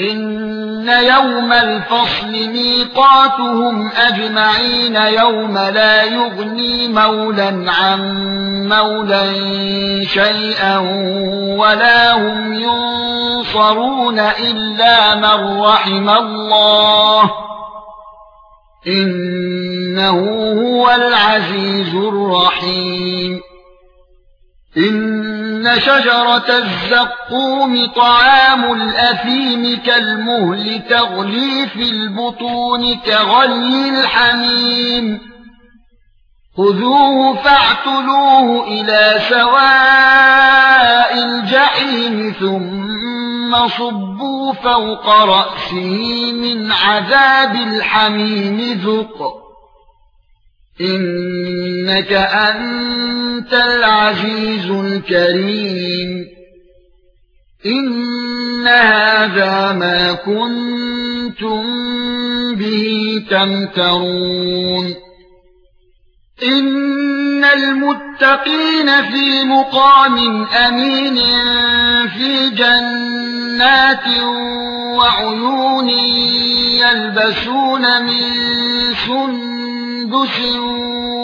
ان يوم الفصل ميقاتهم اجمعين يوم لا يغني مولا عن مولا شيئا ولا هم ينصرون الا من رحم الله انه هو العزيز الرحيم ان شجرة الزقوم طعام الأثيم كالمهل تغلي في البطون كغلي الحميم. خذوه فاعتلوه إلى سواء الجحيم ثم صبوا فوق رأسه من عذاب الحميم ذق. انك أنت العزيز الكريم. إن هذا ما كنتم به تمترون. إن المتقين في مقام أمين في جنات وعيون يلبسون من سندس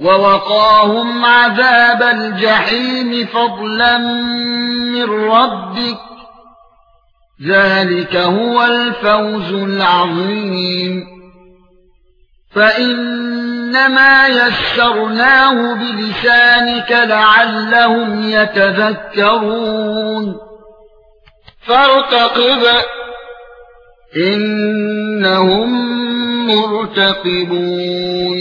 ووقاهم عذاب الجحيم فضلا من ربك. ذلك هو الفوز العظيم. فإنما يسرناه بلسانك لعلهم يتذكرون. فارتقب. إنهم مرتقبون.